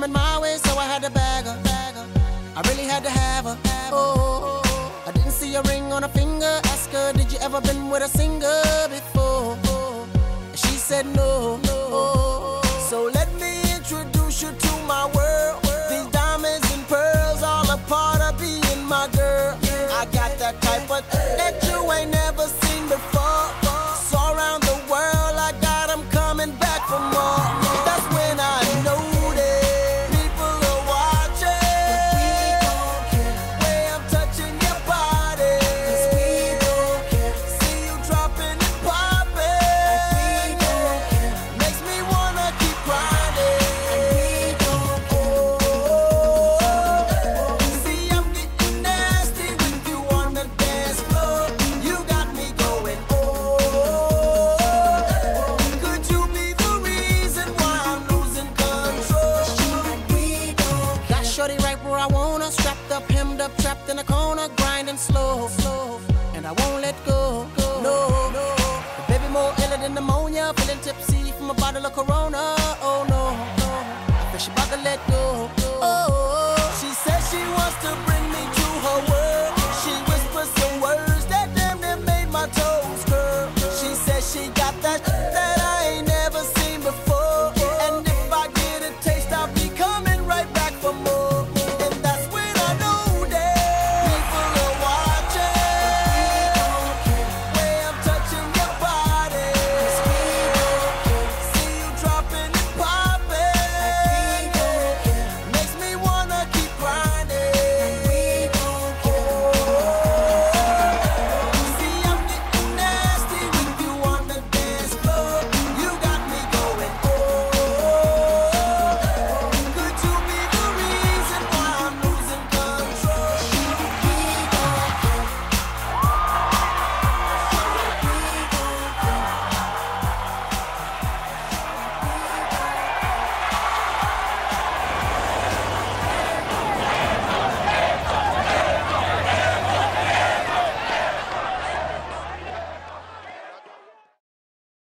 coming my way, so I had to bag her. I really had to have her. Oh, I didn't see a ring on her finger. Ask her, did you ever been with a singer before? She said no. no. trapped in a corner, grinding slow, slow. And I won't let go, go. no, no. Baby, more ill than pneumonia, feeling tipsy from a bottle of Corona.